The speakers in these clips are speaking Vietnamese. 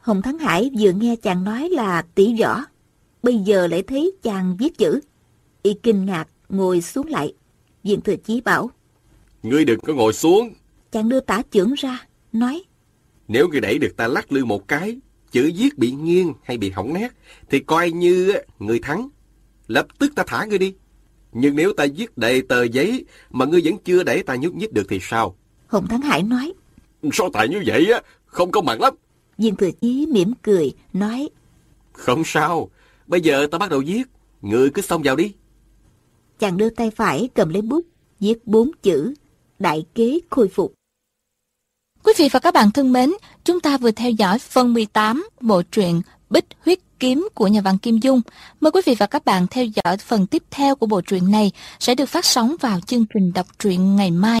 Hồng Thắng Hải vừa nghe chàng nói là tỷ võ, bây giờ lại thấy chàng viết chữ. Y kinh ngạc, ngồi xuống lại. Diện thừa chí bảo. Ngươi đừng có ngồi xuống. Chàng đưa tả trưởng ra, nói. Nếu ngươi đẩy được ta lắc lư một cái, chữ viết bị nghiêng hay bị hỏng nét, thì coi như người thắng. Lập tức ta thả ngươi đi. Nhưng nếu ta viết đầy tờ giấy mà ngươi vẫn chưa đẩy ta nhúc nhích được thì sao? Hồng Thắng Hải nói. Sao tại như vậy á? Không công bằng lắm. Viên Thừa Chí mỉm cười, nói. Không sao, bây giờ ta bắt đầu viết. Ngươi cứ xông vào đi. Chàng đưa tay phải cầm lấy bút, viết bốn chữ, đại kế khôi phục. Quý vị và các bạn thân mến, chúng ta vừa theo dõi phần 18 bộ truyện Bích Huyết Kiếm của nhà văn Kim Dung. Mời quý vị và các bạn theo dõi phần tiếp theo của bộ truyện này sẽ được phát sóng vào chương trình đọc truyện ngày mai.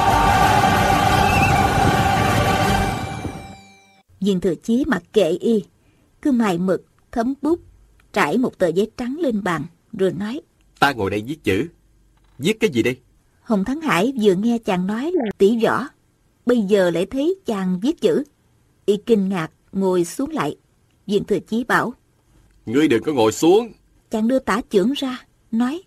Viên thừa chí mặc kệ y, cứ mài mực, thấm bút, trải một tờ giấy trắng lên bàn, rồi nói. Ta ngồi đây viết chữ. Viết cái gì đây? Hồng Thắng Hải vừa nghe chàng nói là tỷ võ, bây giờ lại thấy chàng viết chữ. Y kinh ngạc, ngồi xuống lại. Viên thừa chí bảo. Ngươi đừng có ngồi xuống. Chàng đưa tả trưởng ra, nói.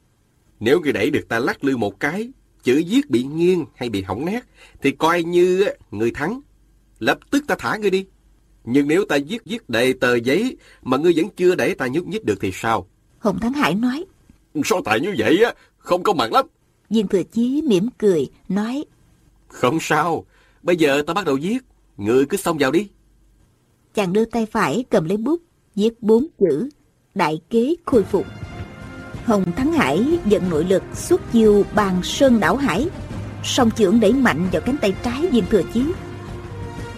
Nếu ngươi đẩy được ta lắc lư một cái, chữ viết bị nghiêng hay bị hỏng nét, thì coi như người thắng. Lập tức ta thả ngươi đi. Nhưng nếu ta viết viết đầy tờ giấy mà ngươi vẫn chưa đẩy ta nhúc nhích được thì sao? Hồng Thắng Hải nói. Sao tại như vậy á? Không công bằng lắm. Viên Thừa Chí mỉm cười, nói. Không sao. Bây giờ ta bắt đầu viết. Ngươi cứ xông vào đi. Chàng đưa tay phải cầm lấy bút, viết bốn chữ. Đại kế khôi phục. Hồng Thắng Hải dẫn nội lực xuất chiêu bàn sơn đảo hải. Song trưởng đẩy mạnh vào cánh tay trái Viên Thừa Chí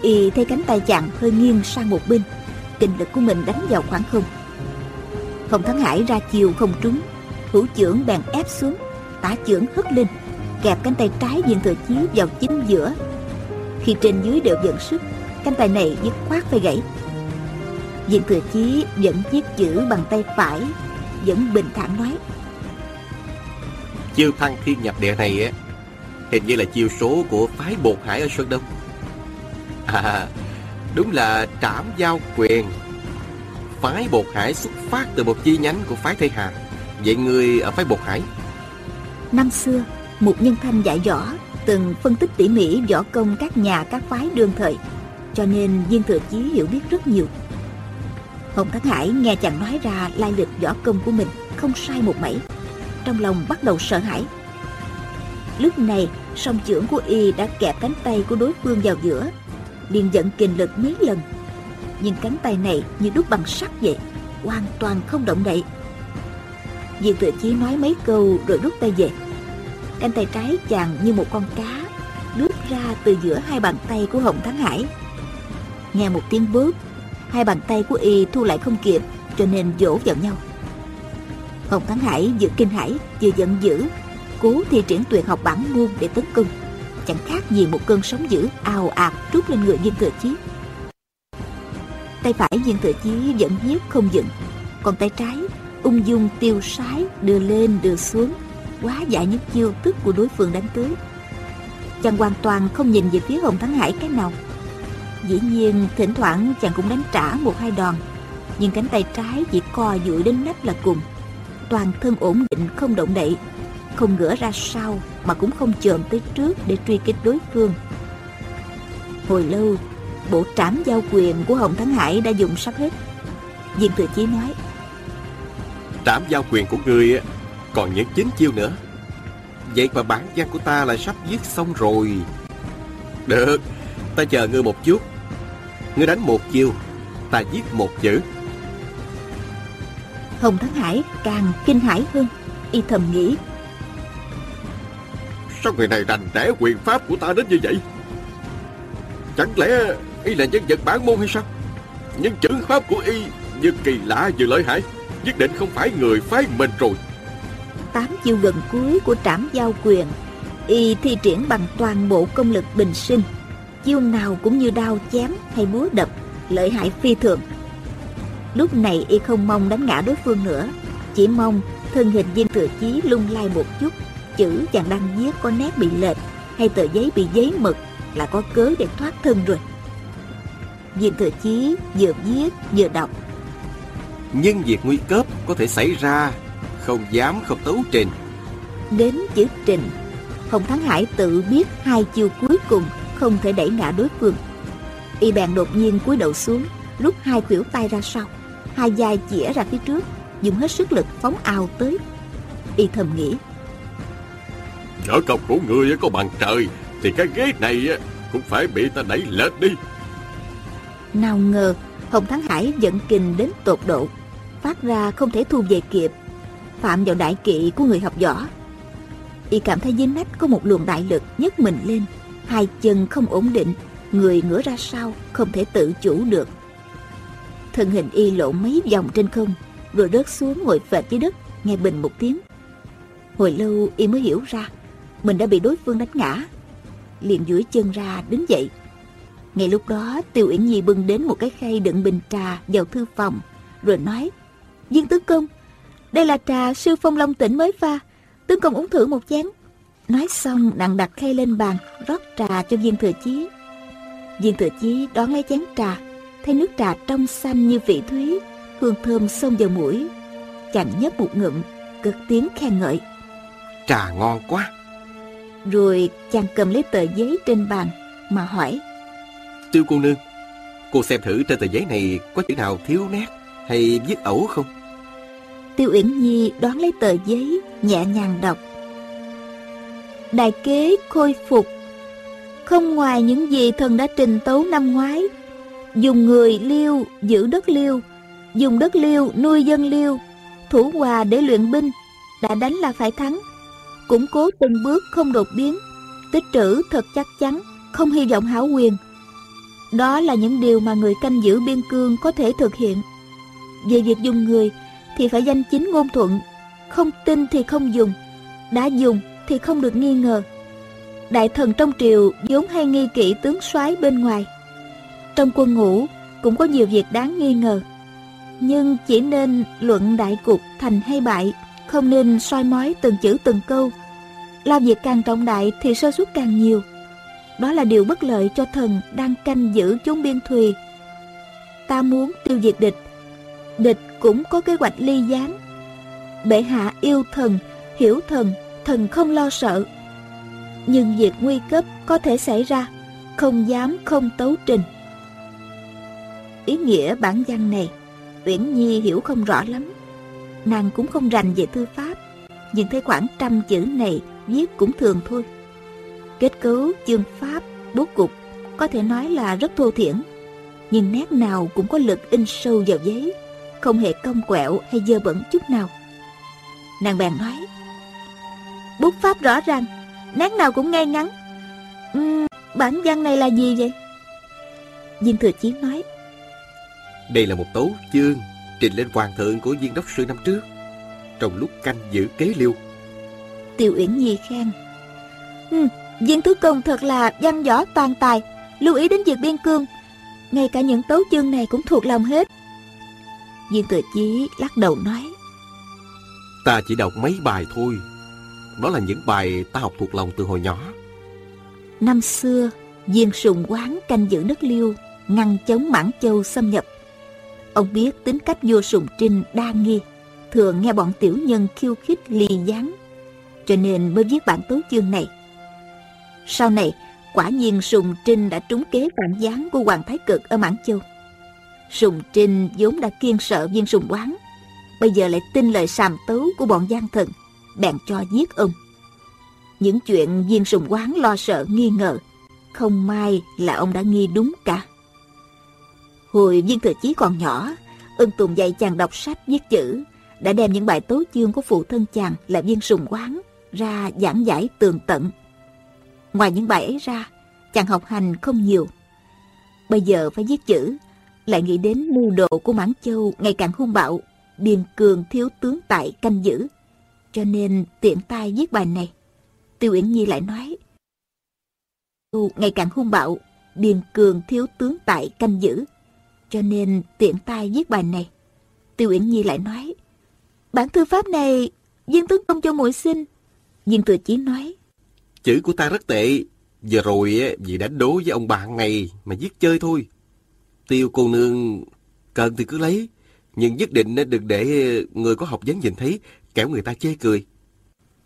y thấy cánh tay chàng hơi nghiêng sang một bên. Kinh lực của mình đánh vào khoảng không. Hồng thắng hải ra chiều không trúng. Thủ trưởng bèn ép xuống. Tả trưởng hất lên, kẹp cánh tay trái viên thừa chí vào chính giữa. Khi trên dưới đều dẫn sức, cánh tay này dứt khoát phải gãy. Viên thừa chí vẫn viết chữ bằng tay phải, vẫn bình thản nói. Chiêu thăng thiên nhập địa này á, hình như là chiêu số của phái bột hải ở sơn đông. À, đúng là trảm giao quyền. Phái Bột Hải xuất phát từ một chi nhánh của phái Tây Hà. Vậy người ở phái Bột Hải? Năm xưa, một nhân thanh dạy võ từng phân tích tỉ mỉ võ công các nhà các phái đương thời, cho nên Viên Thừa Chí hiểu biết rất nhiều. Hồng Thắng Hải nghe chàng nói ra lai lịch võ công của mình không sai một mảy, trong lòng bắt đầu sợ hãi. Lúc này, song trưởng của y đã kẹp cánh tay của đối phương vào giữa, liền dẫn kình lực mấy lần. Nhưng cánh tay này như đúc bằng sắt vậy hoàn toàn không động đậy. Diệp thừa chí nói mấy câu rồi rút tay về. Cánh tay trái chàng như một con cá lướt ra từ giữa hai bàn tay của hồng thắng hải. Nghe một tiếng bước, hai bàn tay của y thu lại không kịp cho nên vỗ vào nhau. Hồng thắng hải vừa kinh hãi vừa giận dữ cố thi triển tuyệt học bản môn để tấn công chẳng khác gì một cơn sóng dữ ào ạt trút lên người viên thừa chí. Tay phải viên thừa chí vẫn viết không dừng, còn tay trái ung dung tiêu sái đưa lên đưa xuống, quá giải những chiêu thức của đối phương đánh tới. Chàng hoàn toàn không nhìn về phía hồng thắng hải cái nào. Dĩ nhiên, thỉnh thoảng chàng cũng đánh trả một hai đòn, nhưng cánh tay trái chỉ co duỗi đến nách là cùng. Toàn thân ổn định không động đậy không ngửa ra sau mà cũng không chồm tới trước để truy kích đối phương. Hồi lâu, bộ trảm giao quyền của Hồng Thắng Hải đã dùng sắp hết. Viên Thừa Chí nói, Trảm giao quyền của ngươi còn những chín chiêu nữa. Vậy mà bản văn của ta là sắp viết xong rồi. Được, ta chờ ngươi một chút. Ngươi đánh một chiêu, ta viết một chữ. Hồng Thắng Hải càng kinh hãi hơn, y thầm nghĩ Sao người này rành rẽ quyền pháp của ta đến như vậy. Chẳng lẽ y là nhân vật bản môn hay sao? Nhưng chữ pháp của y vừa kỳ lạ vừa lợi hại, Nhất định không phải người phái mình rồi. Tám chiêu gần cuối của trảm giao quyền, Y thi triển bằng toàn bộ công lực bình sinh. Chiêu nào cũng như đao chém hay búa đập, Lợi hại phi thường. Lúc này y không mong đánh ngã đối phương nữa, Chỉ mong thân hình viên thừa chí lung lay một chút. Chữ chàng đang viết có nét bị lệch Hay tờ giấy bị giấy mực Là có cớ để thoát thân rồi. Viên thừa chí vừa viết vừa đọc. Nhưng việc nguy cấp có thể xảy ra Không dám không tấu trình. Đến chữ trình Hồng Thắng Hải tự biết hai chiêu cuối cùng Không thể đẩy ngã đối phương. Y bèn đột nhiên cúi đầu xuống Rút hai khuỷu tay ra sau. Hai vai chĩa ra phía trước Dùng hết sức lực phóng ào tới. Y thầm nghĩ Võ công của người có bằng trời, Thì cái ghế này cũng phải bị ta đẩy lệch đi. Nào ngờ, Hồng Thắng Hải giận kình đến tột độ, Phát ra không thể thu về kịp. Phạm vào đại kỵ của người học võ. Y cảm thấy dưới nách có một luồng đại lực nhấc mình lên, Hai chân không ổn định, Người ngửa ra sau Không thể tự chủ được. Thân hình y lộ mấy vòng trên không, Rồi rớt xuống ngồi phệt dưới đất, Nghe bình một tiếng. Hồi lâu y mới hiểu ra mình đã bị đối phương đánh ngã. Liền duỗi chân ra đứng dậy. Ngay lúc đó, tiêu uyển nhi bưng đến một cái khay đựng bình trà vào thư phòng, rồi nói, viên tướng công, đây là trà sư phong long tỉnh mới pha. Tướng công uống thử một chén. Nói xong, nàng đặt khay lên bàn, rót trà cho viên thừa chí. Viên thừa chí đón lấy chén trà, thấy nước trà trong xanh như vị thúy, hương thơm xông vào mũi. Chàng nhấp một ngụm cực tiếng khen ngợi, Trà ngon quá rồi chàng cầm lấy tờ giấy trên bàn mà hỏi. Tiêu cô nương Cô xem thử trên tờ giấy này có chữ nào thiếu nét hay viết ẩu không? Tiêu Uyển Nhi đoán lấy tờ giấy nhẹ nhàng đọc. Đại kế khôi phục. Không ngoài những gì thần đã trình tấu năm ngoái. Dùng người liêu giữ đất liêu. Dùng đất liêu nuôi dân liêu. Thủ hòa để luyện binh. Đã đánh là phải thắng củng cố từng bước không đột biến. Tích trữ thật chắc chắn, không hy vọng hảo quyền. Đó là những điều mà người canh giữ biên cương có thể thực hiện. Về việc dùng người thì phải danh chính ngôn thuận, không tin thì không dùng, đã dùng thì không được nghi ngờ. Đại thần trong triều vốn hay nghi kỵ tướng soái bên ngoài. Trong quân ngũ cũng có nhiều việc đáng nghi ngờ, nhưng chỉ nên luận đại cục thành hay bại không nên soi mói từng chữ từng câu. Làm việc càng trọng đại thì sơ suất càng nhiều. Đó là điều bất lợi cho thần đang canh giữ chốn biên thùy. Ta muốn tiêu diệt địch. Địch cũng có kế hoạch ly gián. Bệ hạ yêu thần, hiểu thần thần không lo sợ. Nhưng việc nguy cấp có thể xảy ra, không dám không tấu trình. Ý nghĩa bản văn này, uyển nhi hiểu không rõ lắm nàng cũng không rành về thư pháp nhưng thấy khoảng trăm chữ này viết cũng thường thôi. Kết cấu chương pháp bố cục có thể nói là rất thô thiển nhưng nét nào cũng có lực in sâu vào giấy không hề cong quẹo hay dơ bẩn chút nào. Nàng bèn nói bút pháp rõ ràng nét nào cũng ngay ngắn. Uhm, bản văn này là gì vậy? Viên thừa chiến nói đây là một tấu chương trình lên hoàng thượng của viên đốc sư năm trước. Trong lúc canh giữ kế liêu tiêu uyển nhi khen. Ừ, viên thứ công thật là văn võ toàn tài lưu ý đến việc biên cương. Ngay cả những tấu chương này cũng thuộc lòng hết. Viên tự chí lắc đầu nói. Ta chỉ đọc mấy bài thôi. Đó là những bài ta học thuộc lòng từ hồi nhỏ. Năm xưa viên sùng quán canh giữ đất liêu ngăn chống mãn châu xâm nhập Ông biết tính cách vua Sùng Trinh đa nghi, thường nghe bọn tiểu nhân khiêu khích lì gián, cho nên mới viết bản tấu chương này. Sau này, quả nhiên Sùng Trinh đã trúng kế phản gián của Hoàng Thái Cực ở Mãn Châu. Sùng Trinh vốn đã kiên sợ viên sùng quán, bây giờ lại tin lời sàm tấu của bọn gian thần, bèn cho giết ông. Những chuyện viên sùng quán lo sợ nghi ngờ, không may là ông đã nghi đúng cả. Hồi viên thừa chí còn nhỏ, ưng tùng dạy chàng đọc sách viết chữ, đã đem những bài tố chương của phụ thân chàng là viên sùng quán ra giảng giải tường tận. Ngoài những bài ấy ra, chàng học hành không nhiều. Bây giờ phải viết chữ, lại nghĩ đến mưu đồ của Mãn Châu ngày càng hung bạo, Biên Cường thiếu tướng tại canh giữ, cho nên tiện tay viết bài này. Tiêu Uyển Nhi lại nói, ngày càng hung bạo, Biên Cường thiếu tướng tại canh giữ, cho nên tiện tay viết bài này. Tiêu Uyển Nhi lại nói, bản thư pháp này viên tướng công cho muội xin. Viên Thừa Chí nói, chữ của ta rất tệ, giờ rồi vì đánh đố với ông bạn này mà viết chơi thôi. Tiêu cô nương cần thì cứ lấy, nhưng nhất định đừng để người có học vấn nhìn thấy, kẻo người ta chê cười.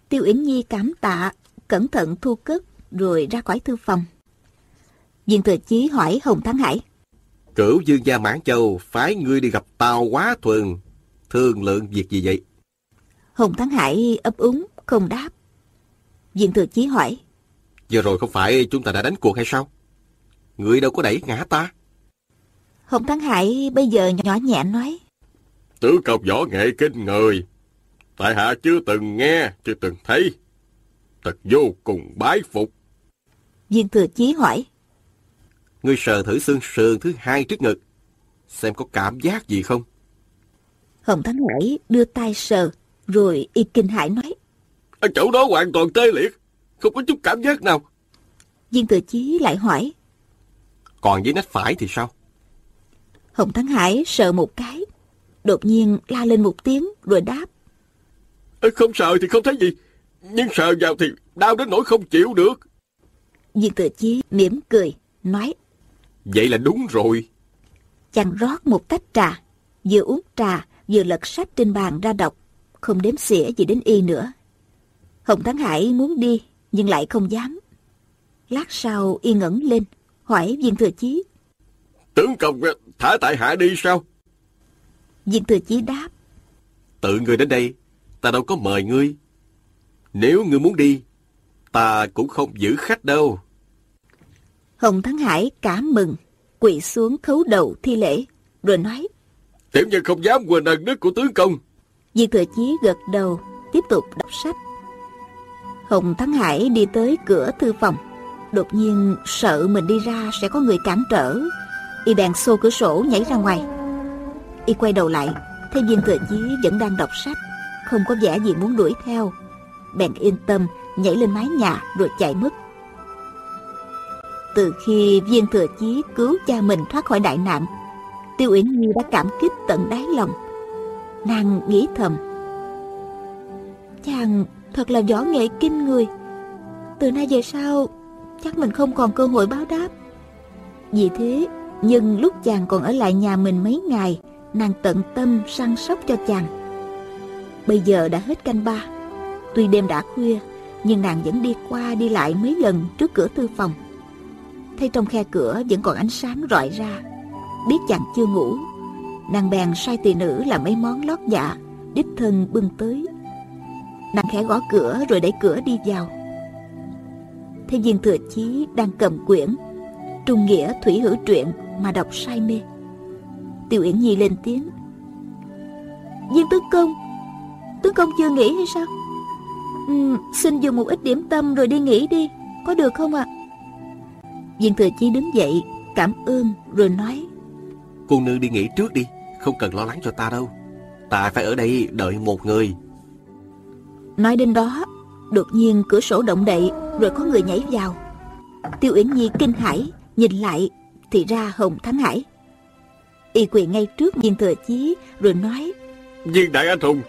Tiêu Uyển Nhi cảm tạ, cẩn thận thu cất, rồi ra khỏi thư phòng. Viên Thừa Chí hỏi Hồng Thắng Hải. Cửu dương gia Mãn Châu phái ngươi đi gặp tao quá thuần, thương lượng việc gì vậy? Hồng Thắng Hải ấp úng, không đáp. Viên Thừa Chí hỏi. Giờ rồi không phải chúng ta đã đánh cuộc hay sao? Ngươi đâu có đẩy ngã ta. Hồng Thắng Hải bây giờ nhỏ nhẹ nói. Tứ công võ nghệ kinh người. Tại hạ chưa từng nghe, chưa từng thấy. Thật vô cùng bái phục. Viên Thừa Chí hỏi. Ngươi sờ thử xương sườn thứ hai trước ngực. Xem có cảm giác gì không? Hồng Thắng Hải đưa tay sờ, rồi y kinh hải nói. Ở chỗ đó hoàn toàn tê liệt, không có chút cảm giác nào. Viên Thừa Chí lại hỏi. Còn với nách phải thì sao? Hồng Thắng Hải sợ một cái, đột nhiên la lên một tiếng rồi đáp. Không sợ thì không thấy gì, nhưng sợ vào thì đau đến nỗi không chịu được. Viên Thừa Chí mỉm cười, nói. Vậy là đúng rồi. Chàng rót một tách trà, vừa uống trà vừa lật sách trên bàn ra đọc, không đếm xỉa gì đến y nữa. Hồng Thắng Hải muốn đi, nhưng lại không dám. Lát sau y ngẩng lên, hỏi viên thừa chí. Tướng công thả tại hạ đi sao? Viên thừa chí đáp. Tự người đến đây, ta đâu có mời ngươi. Nếu ngươi muốn đi, ta cũng không giữ khách đâu. Hồng Thắng Hải cảm mừng, quỳ xuống khấu đầu thi lễ, rồi nói. Tiểu nhân không dám quên ân đức của tướng công. Viên thừa chí gật đầu, tiếp tục đọc sách. Hồng Thắng Hải đi tới cửa thư phòng. Đột nhiên sợ mình đi ra sẽ có người cản trở. Y bèn xô cửa sổ nhảy ra ngoài. Y quay đầu lại, thấy viên thừa chí vẫn đang đọc sách, không có vẻ gì muốn đuổi theo. Bèn yên tâm nhảy lên mái nhà rồi chạy mất. Từ khi viên thừa chí cứu cha mình thoát khỏi đại nạn, Tiêu Uyển Nhi đã cảm kích tận đáy lòng. Nàng nghĩ thầm. Chàng thật là võ nghệ kinh người. Từ nay về sau, chắc mình không còn cơ hội báo đáp. Vì thế, nhưng lúc chàng còn ở lại nhà mình mấy ngày, nàng tận tâm săn sóc cho chàng. Bây giờ đã hết canh ba. Tuy đêm đã khuya, nhưng nàng vẫn đi qua đi lại mấy lần trước cửa thư phòng. Thấy trong khe cửa vẫn còn ánh sáng rọi ra. Biết chàng chưa ngủ, nàng bèn sai tỳ nữ làm mấy món lót dạ, đích thân bưng tới. Nàng khẽ gõ cửa rồi đẩy cửa đi vào. Thấy viên thừa chí đang cầm quyển, trung nghĩa thủy hữu truyện mà đọc say mê. Tiêu Uyển Nhi lên tiếng. Viên tướng công, tướng công chưa nghỉ hay sao? Ừ, xin dùng một ít điểm tâm rồi đi nghỉ đi, có được không ạ? À? Viên thừa chí đứng dậy, cảm ơn rồi nói. Cô nương đi nghỉ trước đi, không cần lo lắng cho ta đâu. Ta phải ở đây đợi một người. Nói đến đó, đột nhiên cửa sổ động đậy rồi có người nhảy vào. Tiêu Uyển Nhi kinh hãi, nhìn lại thì ra Hồng Thắng Hải. Y quỳ ngay trước viên thừa chí rồi nói Viên đại anh hùng,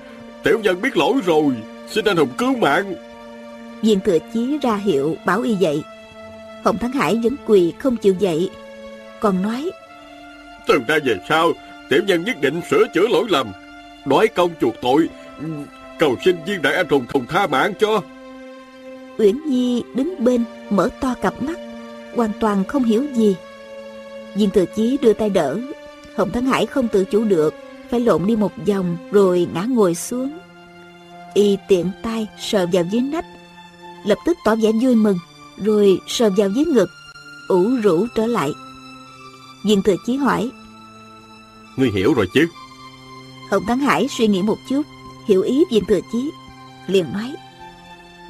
tiểu nhân biết lỗi rồi, xin anh hùng cứu mạng. Viên thừa chí ra hiệu bảo y dậy. Hồng Thắng Hải vẫn quỳ không chịu dậy, còn nói từ nay về sau, tiểu nhân nhất định sửa chữa lỗi lầm, nói công chuộc tội, cầu xin viên đại anh hùng thùng tha mạng cho. Uyển Nhi đứng bên, mở to cặp mắt, hoàn toàn không hiểu gì. Viên Thừa Chí đưa tay đỡ, Hồng Thắng Hải không tự chủ được, phải lộn đi một vòng rồi ngã ngồi xuống. Y tiện tay sờ vào dưới nách, lập tức tỏ vẻ vui mừng, rồi sờ vào dưới ngực, ủ rũ trở lại. Viên Thừa Chí hỏi Ngươi hiểu rồi chứ? Hồng Thắng Hải suy nghĩ một chút Hiểu ý Viên Thừa Chí liền nói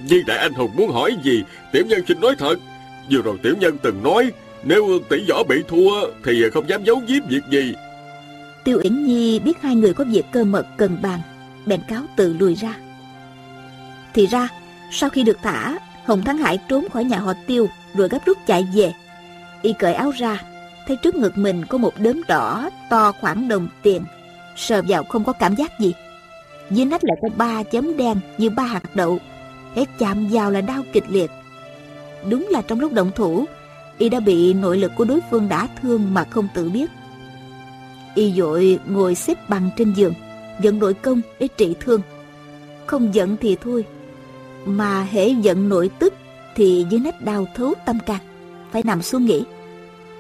Viên Đại Anh Hùng muốn hỏi gì Tiểu nhân xin nói thật. Vừa rồi Tiểu nhân từng nói Nếu tỷ võ bị thua Thì không dám giấu giếm việc gì. Tiêu Uyển Nhi biết hai người có việc cơ mật cần bàn Bèn cáo từ lùi ra. Thì ra Sau khi được thả Hồng Thắng Hải trốn khỏi nhà họ Tiêu, Rồi gấp rút chạy về. Y cởi áo ra, Thấy trước ngực mình có một đốm đỏ To khoảng đồng tiền. Sờ vào không có cảm giác gì. Dưới nách lại có ba chấm đen Như ba hạt đậu Hết chạm vào là đau kịch liệt. Đúng là trong lúc động thủ, Y đã bị nội lực của đối phương đả thương Mà không tự biết. Y dội ngồi xếp bằng trên giường, Dẫn nội công để trị thương. Không giận thì thôi mà hễ giận nội tức Thì dưới nách đau thấu tâm can. Phải nằm xuống nghỉ.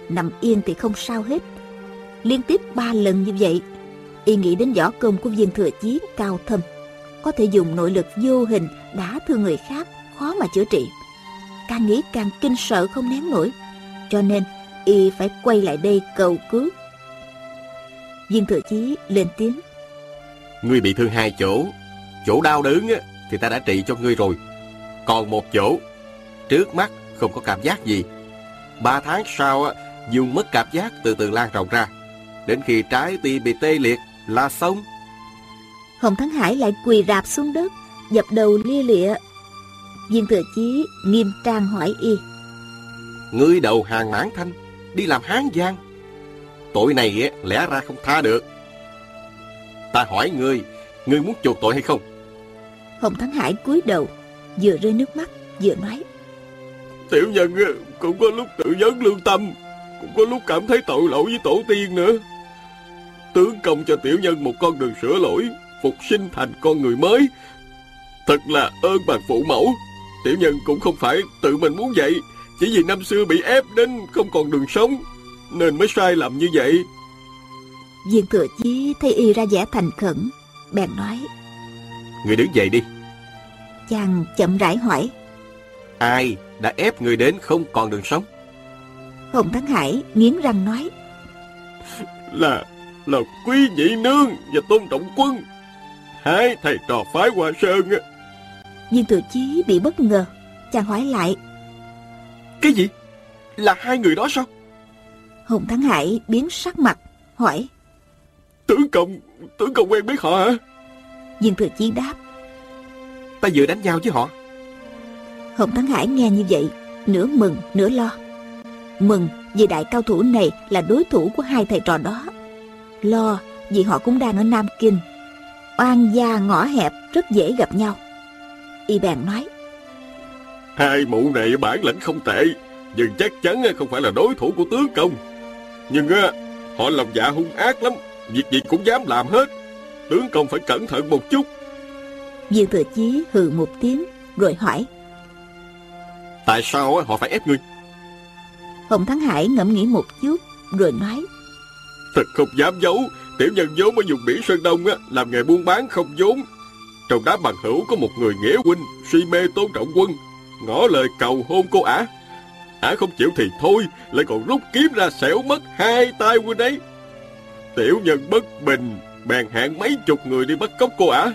Nằm yên thì không sao hết. Liên tiếp ba lần như vậy Y nghĩ đến võ công của viên thừa chí cao thâm. Có thể dùng nội lực vô hình Đả thương người khác Khó mà chữa trị. Càng nghĩ càng kinh sợ không nén nổi. Cho nên Y phải quay lại đây cầu cứu. Viên thừa chí lên tiếng. Ngươi bị thương hai chỗ Chỗ đau đớn á, thì ta đã trị cho ngươi rồi. Còn một chỗ Trước mắt không có cảm giác gì. Ba tháng sau á, dùng mất cảm giác từ từ lan rộng ra. Đến khi trái tim bị tê liệt là xong. Hồng Thắng Hải lại quỳ rạp xuống đất Dập đầu lia lịa. Viên thừa chí nghiêm trang hỏi y Ngươi đầu hàng mãn thanh Đi làm hán giang. Tội này lẽ ra không tha được. Ta hỏi ngươi Ngươi muốn chuộc tội hay không Hồng Thắng Hải cúi đầu Vừa rơi nước mắt vừa nói. Tiểu nhân cũng có lúc tự vấn lương tâm Cũng có lúc cảm thấy tội lỗi với tổ tiên nữa. Tướng công cho tiểu nhân một con đường sửa lỗi Phục sinh thành con người mới. Thật là ơn bằng phụ mẫu. Tiểu nhân cũng không phải tự mình muốn vậy Chỉ vì năm xưa bị ép đến không còn đường sống Nên mới sai lầm như vậy. Viên thừa chí thấy y ra vẻ thành khẩn Bèn nói Người đứng dậy đi. Chàng chậm rãi hỏi. Ai đã ép người đến không còn đường sống? Hồng Thắng Hải nghiến răng nói. Là Là quý nhị nương và tôn trọng quân. Hai thầy trò phái Hoa Sơn á. Viên thừa chí bị bất ngờ. Chàng hỏi lại. Cái gì? Là hai người đó sao? Hồng Thắng Hải biến sắc mặt Hỏi. Tướng công Tướng công quen biết họ hả Viên thừa chí đáp. Ta vừa đánh nhau với họ. Hồng Thắng Hải nghe như vậy Nửa mừng nửa lo. Mừng vì đại cao thủ này Là đối thủ của hai thầy trò đó. Lo vì họ cũng đang ở Nam Kinh. Oan gia ngõ hẹp Rất dễ gặp nhau. Y bèn nói. Hai mụ này bản lĩnh không tệ Nhưng chắc chắn không phải là đối thủ của tướng công. Nhưng á, họ lòng dạ hung ác lắm Việc gì cũng dám làm hết Tướng công phải cẩn thận một chút. Viên thừa chí hừ một tiếng Rồi hỏi. Tại sao họ phải ép ngươi? Hồng Thắng Hải ngẫm nghĩ một chút Rồi nói. Thật không dám giấu Tiểu nhân vốn ở vùng biển Sơn Đông á, Làm nghề buôn bán không vốn. Trong đám bằng hữu có một người nghĩa huynh Suy mê tôn trọng quân. Ngỏ lời cầu hôn cô ả. Ả không chịu thì thôi Lại còn rút kiếm ra xẻo mất hai tay huynh ấy. Tiểu nhân bất bình Bèn hẹn mấy chục người đi bắt cóc cô ả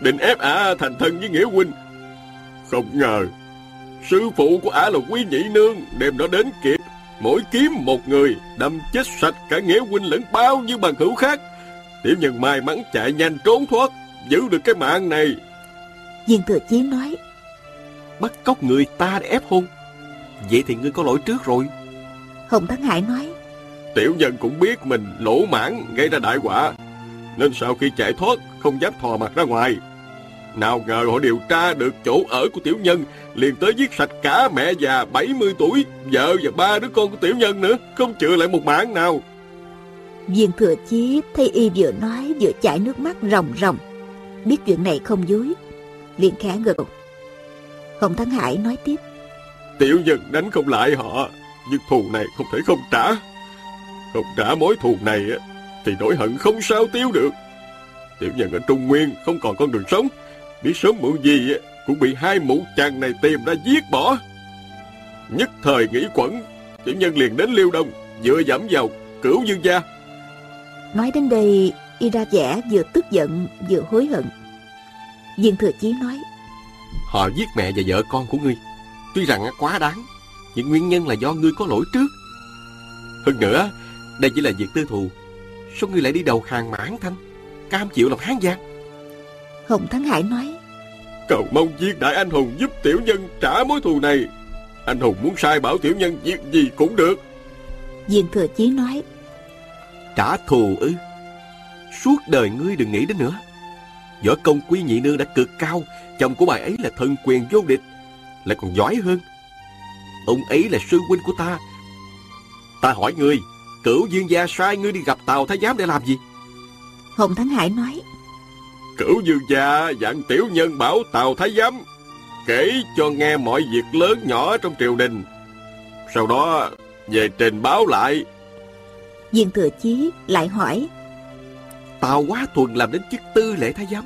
Định ép ả thành thân với nghĩa huynh. Không ngờ Sư phụ của ả là quý nhị nương Đem nó đến kịp Mỗi kiếm một người Đâm chết sạch cả nghĩa huynh lẫn bao nhiêu bằng hữu khác. Tiểu nhân may mắn chạy nhanh trốn thoát Giữ được cái mạng này. Viên thừa chí nói Bắt cóc người ta để ép hôn. Vậy thì ngươi có lỗi trước rồi. Hồng Thắng Hải nói Tiểu nhân cũng biết mình lỗ mãn gây ra đại họa Nên sau khi chạy thoát Không dám thò mặt ra ngoài. Nào ngờ họ điều tra được chỗ ở của tiểu nhân Liền tới giết sạch cả mẹ già 70 tuổi Vợ và ba đứa con của tiểu nhân nữa Không chừa lại một mạng nào. Viên thừa chí thấy y vừa nói Vừa chảy nước mắt ròng ròng. Biết chuyện này không dối liền khẽ gật Hồng Thắng Hải nói tiếp. Tiểu nhân đánh không lại họ Nhưng thù này không thể không trả. Không trả mối thù này Thì nỗi hận không sao tiêu được. Tiểu nhân ở Trung Nguyên Không còn con đường sống. Biết sớm muộn gì Cũng bị hai mụ chàng này tìm ra giết bỏ. Nhất thời nghĩ quẩn Tiểu nhân liền đến Liêu Đông Dựa dẫm vào cửu dương gia. Nói đến đây Y ra vẻ vừa tức giận vừa hối hận. Viên thừa chí nói Họ giết mẹ và vợ con của ngươi. Tuy rằng quá đáng Nhưng nguyên nhân là do ngươi có lỗi trước. Hơn nữa, đây chỉ là việc tư thù. Sao ngươi lại đi đầu hàng mãn thanh? Cam chịu làm hán giang. Hồng Thắng Hải nói. Cầu mong viên đại anh hùng giúp tiểu nhân trả mối thù này. Anh hùng muốn sai bảo tiểu nhân việc gì cũng được. Viên thừa chí nói. Trả thù ư? Suốt đời ngươi đừng nghĩ đến nữa. Võ công quý nhị nương đã cực cao, chồng của bà ấy là thần quyền vô địch, lại còn giỏi hơn. Ông ấy là sư huynh của ta. Ta hỏi ngươi, cửu dương gia sai ngươi đi gặp Tào Thái Giám để làm gì? Hồng Thắng Hải nói. Cửu dương gia dặn tiểu nhân bảo Tào Thái Giám kể cho nghe mọi việc lớn nhỏ trong triều đình. Sau đó về trình báo lại. Viên thừa chí lại hỏi. Tào Quá Thuần làm đến chức tư lễ thái giám.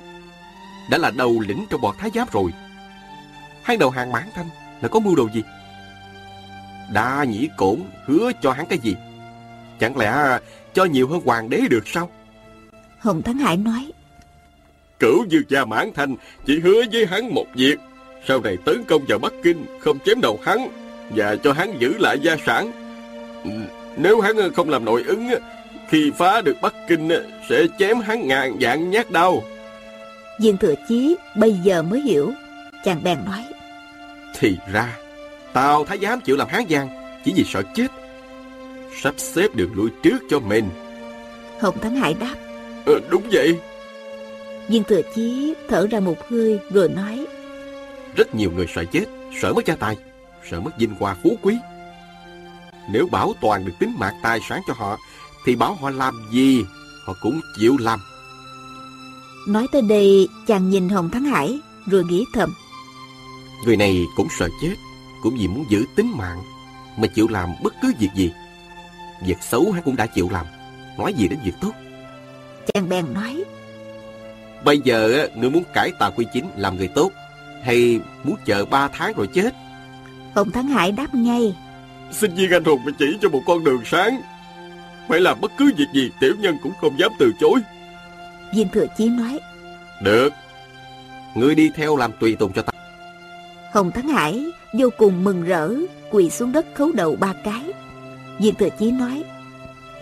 Đã là đầu lĩnh trong bọn thái giám rồi. Hắn đầu hàng mãn thanh là có mưu đồ gì? Đa nhĩ cổn hứa cho hắn cái gì? Chẳng lẽ cho nhiều hơn hoàng đế được sao? Hồng Thắng Hải nói. Cửu dư gia mãn thanh chỉ hứa với hắn một việc. Sau này tấn công vào Bắc Kinh không chém đầu hắn và cho hắn giữ lại gia sản. Nếu hắn không làm nội ứng khi phá được Bắc Kinh sẽ chém hắn ngàn vạn nhát đau. Viên thừa chí bây giờ mới hiểu. Chàng bèn nói. Thì ra, Tào Thái Giám chịu làm hán giang chỉ vì sợ chết. Sắp xếp đường lui trước cho mình. Hồng Thắng Hải đáp. Ừ, đúng vậy. Viên thừa chí thở ra một hơi rồi nói. Rất nhiều người sợ chết, sợ mất gia tài, sợ mất vinh hoa phú quý. Nếu bảo toàn được tính mạng tài sản cho họ, thì bảo họ làm gì, họ cũng chịu làm. Nói tới đây, chàng nhìn Hồng Thắng Hải, rồi nghĩ thầm. Người này cũng sợ chết, cũng vì muốn giữ tính mạng, mà chịu làm bất cứ việc gì. Việc xấu hắn cũng đã chịu làm, nói gì đến việc tốt. Chàng bèn nói. Bây giờ người muốn cải tạo quy chính làm người tốt, hay muốn chờ ba tháng rồi chết? Hồng Thắng Hải đáp ngay. Xin viên anh hùng phải chỉ cho một con đường sáng. Phải làm bất cứ việc gì tiểu nhân cũng không dám từ chối. Viên thừa chí nói. Được. Ngươi đi theo làm tùy tùng cho ta. Hồng Thắng Hải vô cùng mừng rỡ, quỳ xuống đất khấu đầu ba cái. Viên thừa chí nói.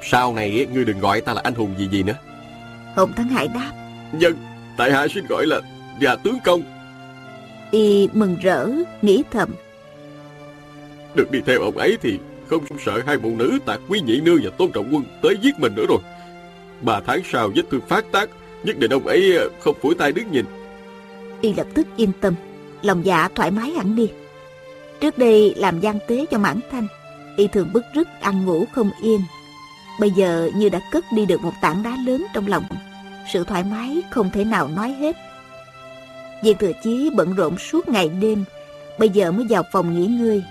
Sau này ngươi đừng gọi ta là anh hùng gì gì nữa. Hồng Thắng Hải đáp. Dân, tại hạ xin gọi là già tướng công. Y mừng rỡ, nghĩ thầm. Được đi theo ông ấy thì không sợ hai phụ nữ tạc quý nhị nương và tôn trọng quân tới giết mình nữa rồi. Ba tháng sau vết thương phát tác, nhất định ông ấy không phủi tay đứng nhìn. Y lập tức yên tâm, lòng dạ thoải mái hẳn đi. Trước đây làm gian tế cho mãn thanh, Y thường bức rứt ăn ngủ không yên. Bây giờ như đã cất đi được một tảng đá lớn trong lòng. Sự thoải mái không thể nào nói hết. Viên thừa chí bận rộn suốt ngày đêm, bây giờ mới vào phòng nghỉ ngơi.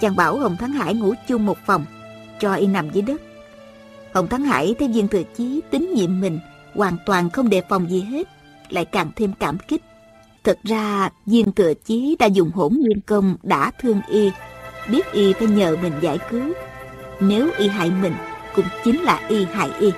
Chàng bảo Hồng Thắng Hải ngủ chung một phòng, cho y nằm dưới đất. Hồng Thắng Hải thấy viên thừa chí tín nhiệm mình, hoàn toàn không đề phòng gì hết, lại càng thêm cảm kích. Thật ra, viên thừa chí đã dùng hỗn nguyên công đã thương y, biết y phải nhờ mình giải cứu. Nếu y hại mình, cũng chính là y hại y.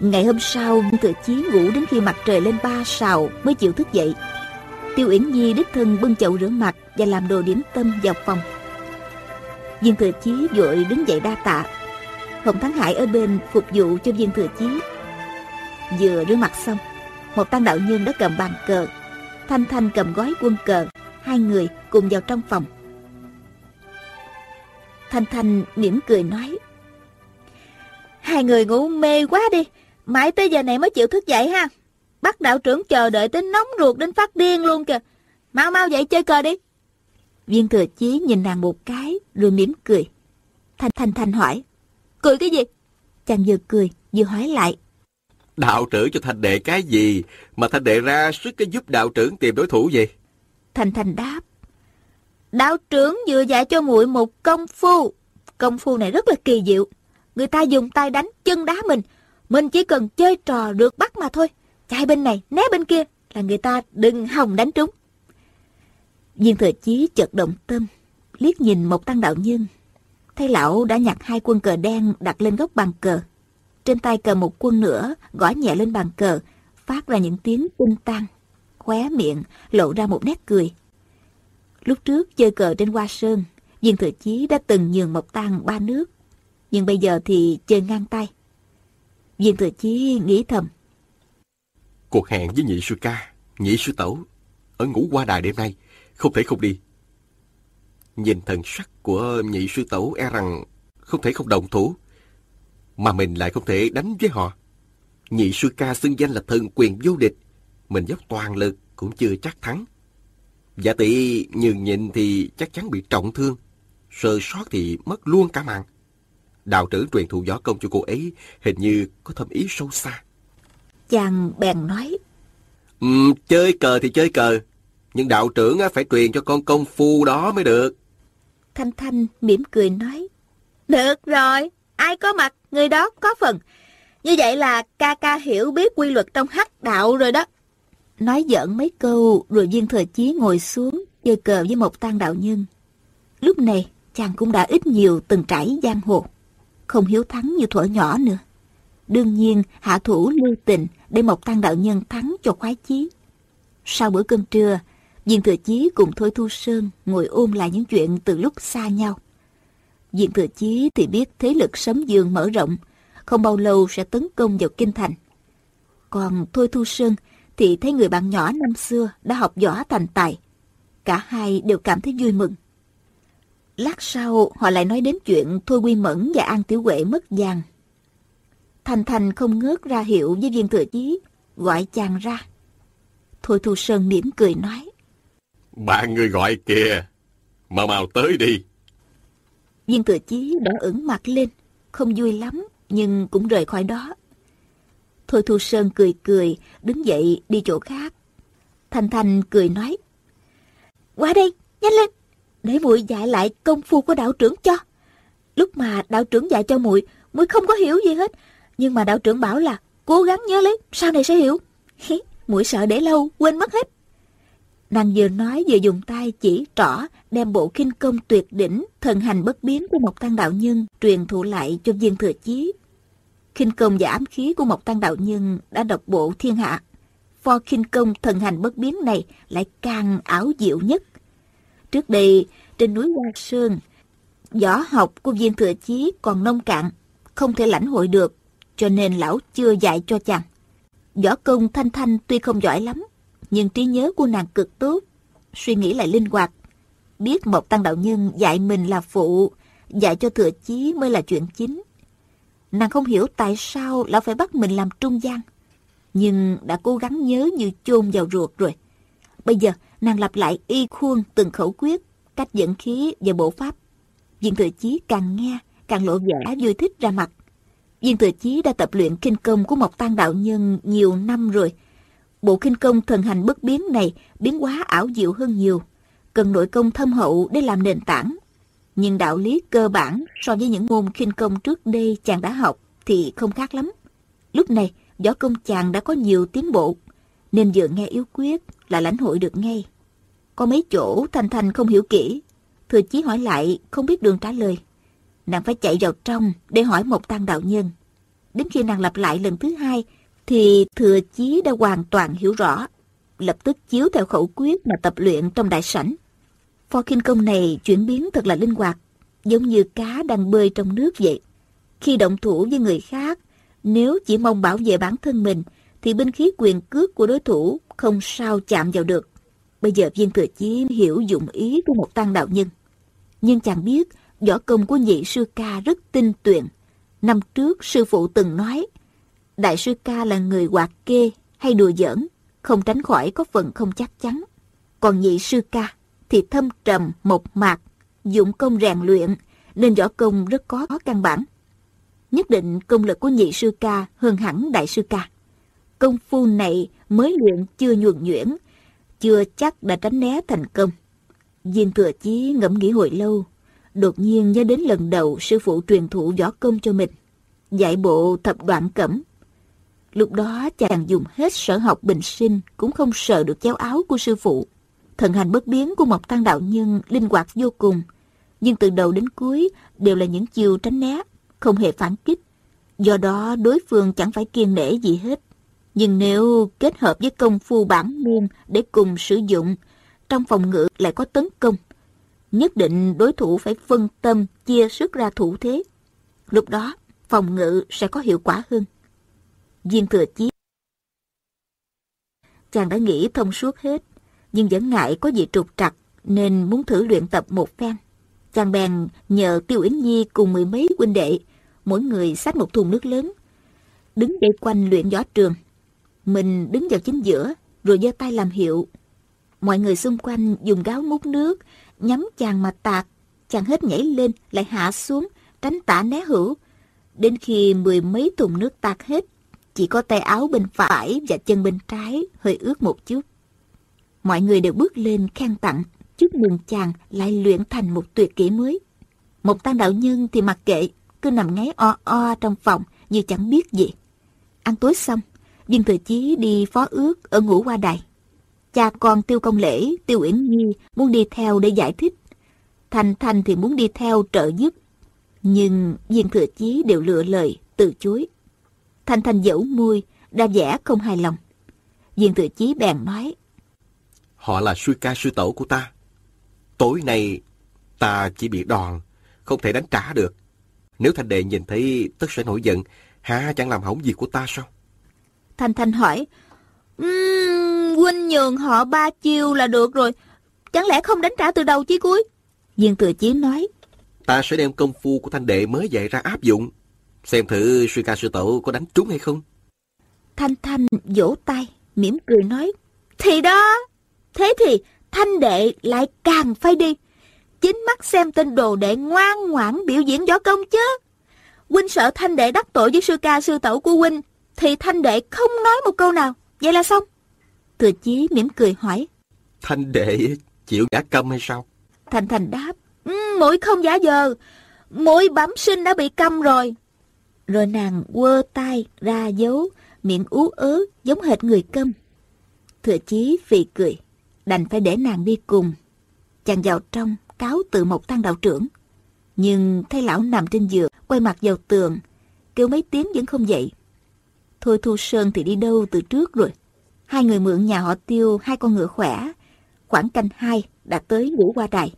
Ngày hôm sau, Tự Chí ngủ đến khi mặt trời lên ba sào mới chịu thức dậy. Tiêu Uyển Nhi đích thân bưng chậu rửa mặt và làm đồ điểm tâm vào phòng. Viên Thừa Chí vội đứng dậy đa tạ. Hồng Thắng Hải ở bên phục vụ cho Viên Thừa Chí. Vừa rửa mặt xong, một tăng đạo nhân đã cầm bàn cờ. Thanh Thanh cầm gói quân cờ, hai người cùng vào trong phòng. Thanh Thanh mỉm cười nói. Hai người ngủ mê quá đi, Mãi tới giờ này mới chịu thức dậy ha. Bắt đạo trưởng chờ đợi tới nóng ruột đến phát điên luôn kìa. Mau mau dậy chơi cờ đi. Viên thừa chí nhìn nàng một cái rồi mỉm cười. Thanh Thanh Thanh hỏi. Cười cái gì? Chàng vừa cười vừa hỏi lại. Đạo trưởng cho Thanh đệ cái gì mà Thanh đệ ra sức cái giúp đạo trưởng tìm đối thủ gì? Thanh Thanh đáp. Đạo trưởng vừa dạy cho muội một công phu. Công phu này rất là kỳ diệu. Người ta dùng tay đánh chân đá mình mình chỉ cần chơi trò được bắt mà thôi. Chạy bên này, né bên kia là người ta đừng hòng đánh trúng. Viên thừa chí chợt động tâm, liếc nhìn một tăng đạo nhân. Thấy lão đã nhặt hai quân cờ đen đặt lên góc bàn cờ. Trên tay cờ một quân nữa, gõ nhẹ lên bàn cờ, phát ra những tiếng tinh tăng, khóe miệng lộ ra một nét cười. Lúc trước chơi cờ trên Hoa Sơn, Viên Thừa Chí đã từng nhường Mộc Tăng ba nước, nhưng bây giờ thì chơi ngang tay. Viên Thừa Chí nghĩ thầm. Cuộc hẹn với nhị sư ca, nhị sư tẩu, ở ngũ qua đài đêm nay, không thể không đi. Nhìn thần sắc của nhị sư tẩu e rằng không thể không đồng thủ, mà mình lại không thể đánh với họ. Nhị sư ca xưng danh là thần quyền vô địch, mình dốc toàn lực cũng chưa chắc thắng. Giả tỷ nhường nhịn thì chắc chắn bị trọng thương, sơ sót thì mất luôn cả mạng. Đạo trưởng truyền thụ võ công cho cô ấy hình như có thâm ý sâu xa. Chàng bèn nói. Um, chơi cờ thì chơi cờ, nhưng đạo trưởng phải truyền cho con công phu đó mới được. Thanh Thanh mỉm cười nói. Được rồi, ai có mặt, người đó có phần. Như vậy là ca ca hiểu biết quy luật trong hắc đạo rồi đó. Nói giỡn mấy câu rồi viên thời chí ngồi xuống chơi cờ với một tăng đạo nhân. Lúc này chàng cũng đã ít nhiều từng trải giang hồ. Không hiếu thắng như thuở nhỏ nữa. Đương nhiên hạ thủ lưu tình để một tăng đạo nhân thắng cho khoái chí. Sau bữa cơm trưa, Diện Thừa Chí cùng Thôi Thu Sơn ngồi ôm lại những chuyện từ lúc xa nhau. Diện Thừa Chí thì biết thế lực sấm dương mở rộng, không bao lâu sẽ tấn công vào kinh thành. Còn Thôi Thu Sơn thì thấy người bạn nhỏ năm xưa đã học võ thành tài. Cả hai đều cảm thấy vui mừng. Lát sau họ lại nói đến chuyện Thôi Quy Mẫn và An Tiểu Huệ mất vàng. Thành Thành không ngớt ra hiệu với viên thừa chí, gọi chàng ra. Thôi Thu Sơn mỉm cười nói. Bạn người gọi kìa, mau mau tới đi. Viên thừa chí đỏ ửng mặt lên, không vui lắm, nhưng cũng rời khỏi đó. Thôi Thu Sơn cười cười, đứng dậy đi chỗ khác. Thanh Thanh cười nói. Qua đây, nhanh lên, để muội dạy lại công phu của đạo trưởng cho. Lúc mà đạo trưởng dạy cho muội, muội không có hiểu gì hết. Nhưng mà đạo trưởng bảo là cố gắng nhớ lấy, sau này sẽ hiểu. muội sợ để lâu, quên mất hết. Nàng vừa nói vừa dùng tay chỉ trỏ đem bộ kinh công tuyệt đỉnh thần hành bất biến của một tăng đạo nhân truyền thụ lại cho viên thừa chí khinh công và ám khí của một tăng đạo nhân đã độc bộ thiên hạ. Pho khinh công thần hành bất biến này lại càng ảo diệu nhất. Trước đây, trên núi Hoa Sơn, võ học của viên thừa chí còn nông cạn, không thể lãnh hội được, cho nên lão chưa dạy cho chàng. Võ công thanh thanh tuy không giỏi lắm, nhưng trí nhớ của nàng cực tốt, suy nghĩ lại linh hoạt. Biết một tăng đạo nhân dạy mình là phụ, dạy cho thừa chí mới là chuyện chính. Nàng không hiểu tại sao lão phải bắt mình làm trung gian. Nhưng đã cố gắng nhớ như chôn vào ruột rồi. Bây giờ nàng lặp lại y khuôn từng khẩu quyết, cách dẫn khí và bộ pháp. Viên thừa chí càng nghe, càng lộ vẻ vui thích ra mặt. Viên thừa chí đã tập luyện kinh công của một tăng đạo nhân nhiều năm rồi. Bộ kinh công thần hành bất biến này biến hóa ảo diệu hơn nhiều. Cần nội công thâm hậu để làm nền tảng nhưng đạo lý cơ bản so với những môn khinh công trước đây chàng đã học thì không khác lắm. Lúc này, võ công chàng đã có nhiều tiến bộ, nên vừa nghe yếu quyết là lãnh hội được ngay. Có mấy chỗ Thanh Thanh không hiểu kỹ, thừa chí hỏi lại không biết đường trả lời. Nàng phải chạy vào trong để hỏi một tăng đạo nhân. Đến khi nàng lặp lại lần thứ hai, thì thừa chí đã hoàn toàn hiểu rõ. Lập tức chiếu theo khẩu quyết mà tập luyện trong đại sảnh. Pho kinh công này chuyển biến thật là linh hoạt, giống như cá đang bơi trong nước vậy. Khi động thủ với người khác, nếu chỉ mong bảo vệ bản thân mình, thì binh khí quyền cước của đối thủ không sao chạm vào được. Bây giờ viên thừa chí hiểu dụng ý của một tăng đạo nhân. Nhưng chàng biết võ công của nhị sư ca rất tinh tuyển. Năm trước sư phụ từng nói, đại sư ca là người hoạt kê hay đùa giỡn, không tránh khỏi có phần không chắc chắn. Còn nhị sư ca thì thâm trầm, mộc mạc, dụng công rèn luyện, nên võ công rất có căn bản. Nhất định công lực của nhị sư ca hơn hẳn đại sư ca. Công phu này mới luyện chưa nhuần nhuyễn, chưa chắc đã tránh né thành công. diên thừa chí ngẫm nghĩ hồi lâu, đột nhiên nhớ đến lần đầu sư phụ truyền thụ võ công cho mình, dạy bộ thập đoạn cẩm. Lúc đó chàng dùng hết sở học bình sinh cũng không sợ được chéo áo của sư phụ. Thần hành bất biến của một tăng đạo nhân linh hoạt vô cùng, nhưng từ đầu đến cuối đều là những chiều tránh né, không hề phản kích. Do đó đối phương chẳng phải kiên nể gì hết. Nhưng nếu kết hợp với công phu bản môn để cùng sử dụng, trong phòng ngự lại có tấn công, nhất định đối thủ phải phân tâm chia sức ra thủ thế. Lúc đó, phòng ngự sẽ có hiệu quả hơn. Viên thừa chí Chàng đã nghĩ thông suốt hết, nhưng vẫn ngại có gì trục trặc nên muốn thử luyện tập một phen. Chàng bèn nhờ Tiêu Yến Nhi cùng mười mấy huynh đệ, mỗi người xách một thùng nước lớn, đứng dậy quanh luyện võ trường. Mình đứng vào chính giữa, rồi giơ tay làm hiệu. Mọi người xung quanh dùng gáo múc nước, nhắm chàng mà tạt. Chàng hết nhảy lên, lại hạ xuống, tránh tả né hữu. Đến khi mười mấy thùng nước tạt hết, chỉ có tay áo bên phải và chân bên trái hơi ướt một chút. Mọi người đều bước lên khen tặng, chúc mừng chàng lại luyện thành một tuyệt kỹ mới. Một tăng đạo nhân thì mặc kệ, cứ nằm ngáy o o trong phòng như chẳng biết gì. Ăn tối xong, viên thừa chí đi phó ước ở ngũ hoa đài. Cha con tiêu công lễ, tiêu uyển nhi muốn đi theo để giải thích. Thành Thành thì muốn đi theo trợ giúp. Nhưng viên thừa chí đều lựa lời, từ chối. Thanh Thanh dẫu môi, đa vẻ không hài lòng. Viên thừa chí bèn nói. Họ là sư ca sư tổ của ta. Tối nay ta chỉ bị đòn, không thể đánh trả được. Nếu Thanh Đệ nhìn thấy tất sẽ nổi giận, hả chẳng làm hỏng việc của ta sao? Thanh Thanh hỏi, um, huynh nhường họ ba chiêu là được rồi, chẳng lẽ không đánh trả từ đầu chí cuối? Viên Thừa Chí nói, ta sẽ đem công phu của Thanh Đệ mới dạy ra áp dụng, xem thử sư ca sư tổ có đánh trúng hay không. Thanh Thanh vỗ tay, mỉm cười nói, thì đó, thế thì Thanh Đệ lại càng phải đi. Chính mắt xem tên đồ đệ ngoan ngoãn biểu diễn võ công chứ. Huynh sợ Thanh Đệ đắc tội với sư ca sư tẩu của Huynh, thì Thanh Đệ không nói một câu nào. Vậy là xong. Thừa Chí mỉm cười hỏi. Thanh Đệ chịu gã câm hay sao? Thành Thành đáp. Um, mũi không giả giờ. Mũi bẩm sinh đã bị câm rồi. Rồi nàng quơ tay ra dấu, miệng ú ớ giống hệt người câm. Thừa Chí phì cười, đành phải để nàng đi cùng. Chàng vào trong, cáo từ một tăng đạo trưởng. Nhưng thấy lão nằm trên giường, quay mặt vào tường, kêu mấy tiếng vẫn không dậy. Thôi Thu Sơn thì đi đâu từ trước rồi. Hai người mượn nhà họ tiêu hai con ngựa khỏe. Khoảng canh hai đã tới ngủ qua đài.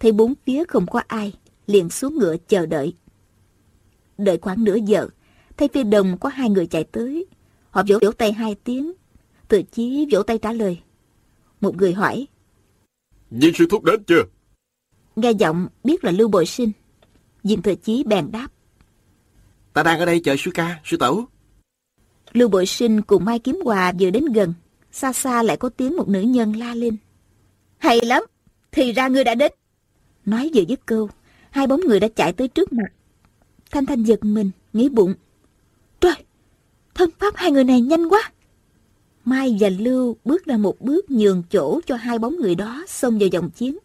Thấy bốn phía không có ai, liền xuống ngựa chờ đợi. Đợi khoảng nửa giờ, thấy phía đồng có hai người chạy tới. Họ vỗ vỗ tay hai tiếng. Từ chí vỗ tay trả lời. Một người hỏi. Viên sư thúc đến chưa? Nghe giọng biết là Lưu Bội Sinh. Viên Thừa Chí bèn đáp. Ta đang ở đây chờ sư ca, sư tẩu. Lưu Bội Sinh cùng Mai Kiếm Hòa vừa đến gần. Xa xa lại có tiếng một nữ nhân la lên. Hay lắm, thì ra ngươi đã đến. Nói vừa dứt câu, hai bóng người đã chạy tới trước mặt. Thanh Thanh giật mình, nghĩ bụng. Trời, thân pháp hai người này nhanh quá. Mai và Lưu bước ra một bước nhường chỗ cho hai bóng người đó xông vào dòng chiến.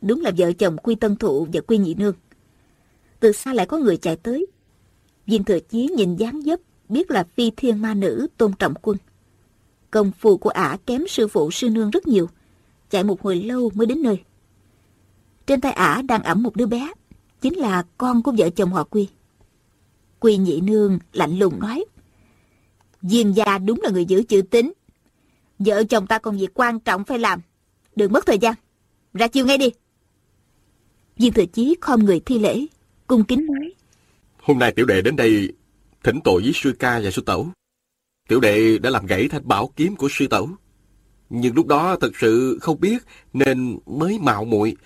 Đúng là vợ chồng Quy Tân Thụ và Quy Nhị Nương. Từ xa lại có người chạy tới. Viên Thừa Chí nhìn dáng dấp, biết là phi thiên ma nữ tôn trọng quân. Công phu của ả kém sư phụ sư nương rất nhiều. Chạy một hồi lâu mới đến nơi. Trên tay ả đang ẩm một đứa bé, chính là con của vợ chồng họ Quy. Quy Nhị Nương lạnh lùng nói. Diên gia đúng là người giữ chữ tín. Vợ chồng ta còn việc quan trọng phải làm. Đừng mất thời gian. Ra chiều ngay đi. Diêm Thừa Chí khom người thi lễ, cung kính nói. Hôm nay tiểu đệ đến đây thỉnh tội với sư ca và sư tẩu. Tiểu đệ đã làm gãy thanh bảo kiếm của sư tẩu. Nhưng lúc đó thật sự không biết nên mới mạo muội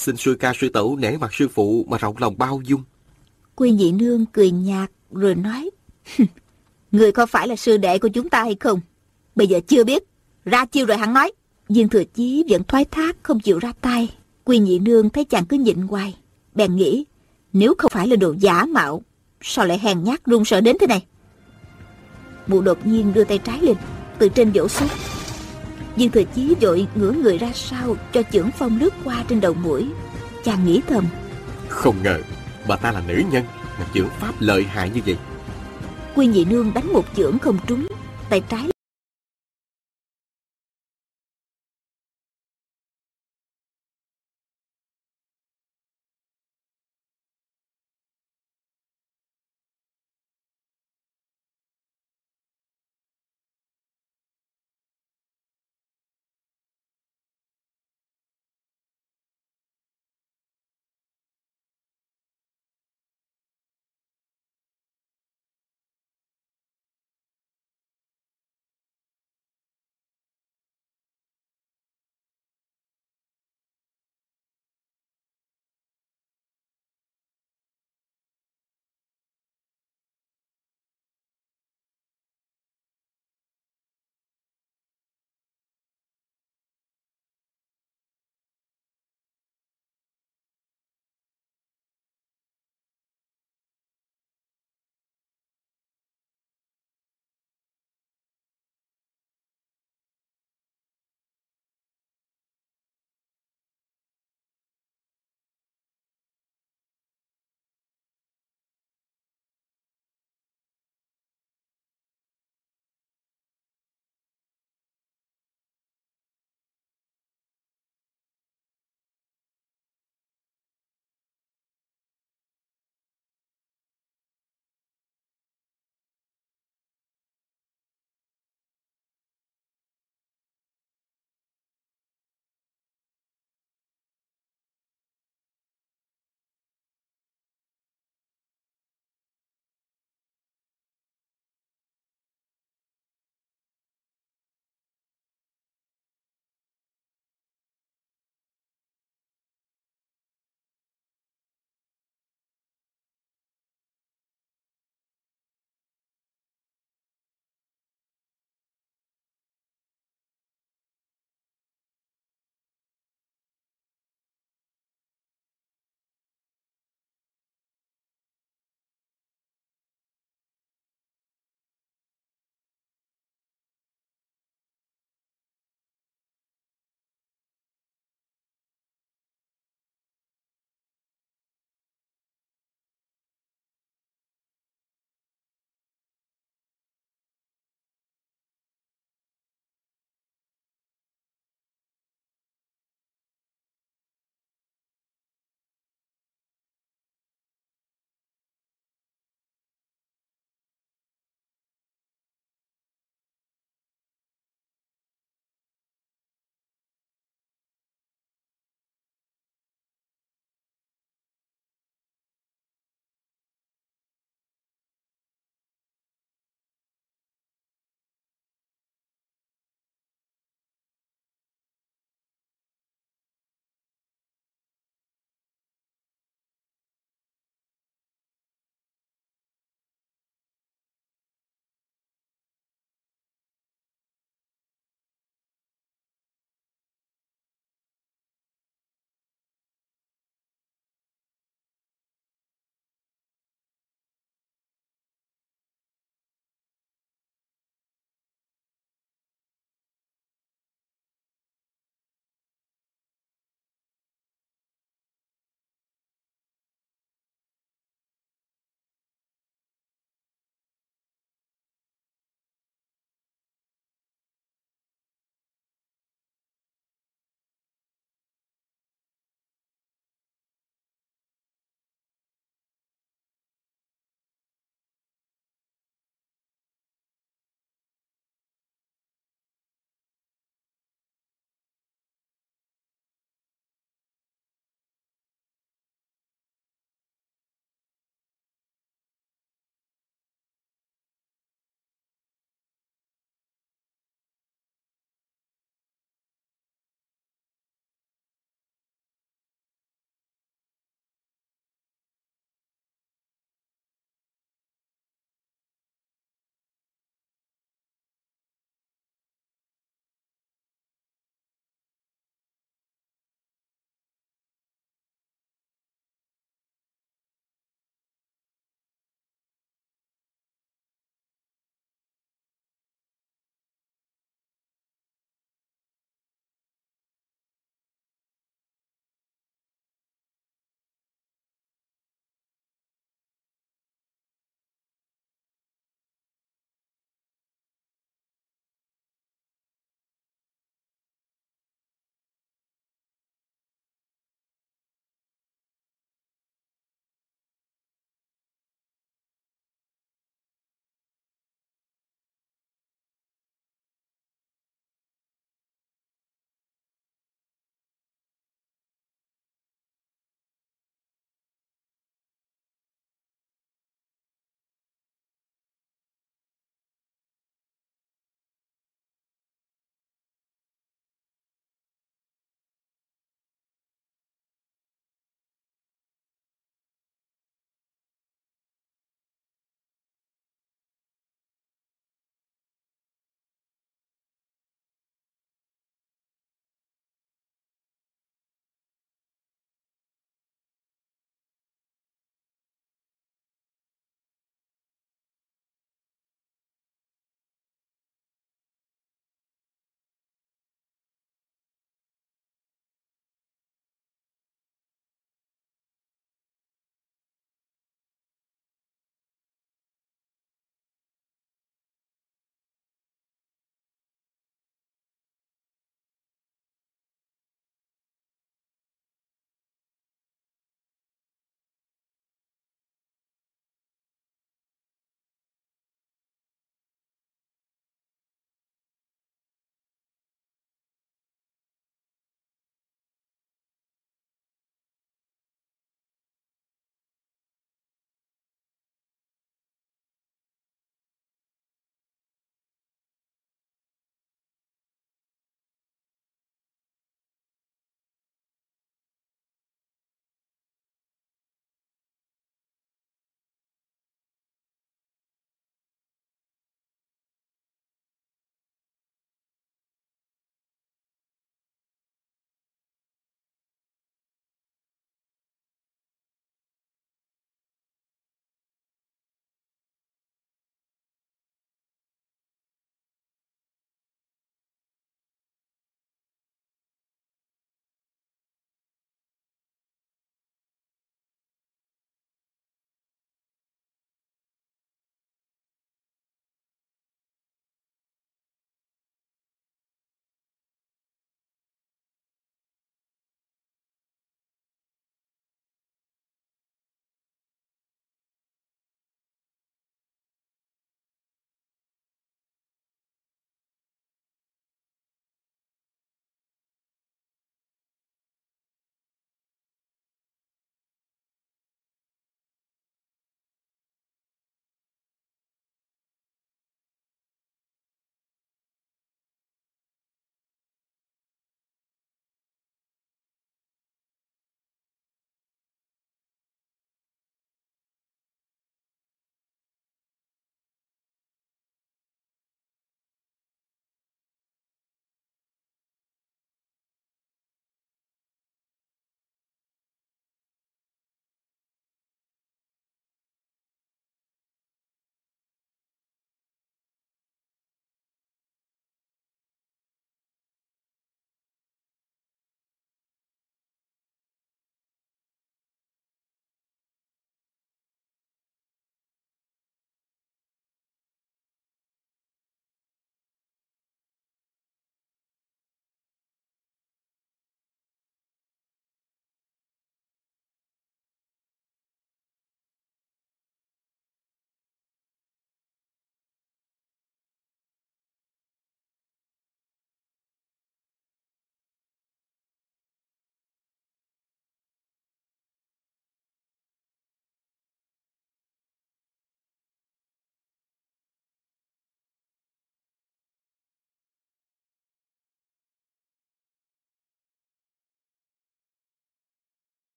Xin sư ca sư tẩu nể mặt sư phụ mà rộng lòng bao dung. Quy nhị nương cười nhạt rồi nói. Người có phải là sư đệ của chúng ta hay không? Bây giờ chưa biết. Ra chiêu rồi hắn nói. Diên Thừa Chí vẫn thoái thác không chịu ra tay. Quy nhị nương thấy chàng cứ nhịn hoài. Bèn nghĩ, nếu không phải là đồ giả mạo, sao lại hèn nhát run sợ đến thế này? Mụ đột nhiên đưa tay trái lên, từ trên vỗ xuống. Dương Thừa Chí vội ngửa người ra sau cho chưởng phong lướt qua trên đầu mũi. Chàng nghĩ thầm. Không ngờ, bà ta là nữ nhân mà chưởng pháp lợi hại như vậy. Quy nhị nương đánh một chưởng không trúng, tay trái